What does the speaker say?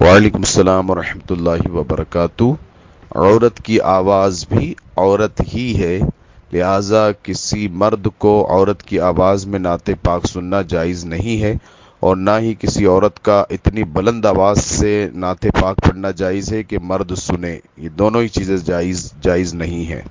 وعلیکم السلام ورحمۃ اللہ وبرکاتہ۔ عورت کی آواز بھی عورت ہی ہے، لہٰذا کسی مرد کو عورت کی آواز میں نعت پاک سننا جائز نہیں ہے، اور نہ ہی کسی عورت کا اتنی بلند آواز سے نعت پاک پڑھنا جائز ہے کہ مرد سنے۔ یہ دونوں ہی چیزیں جائز جائز نہیں ہیں۔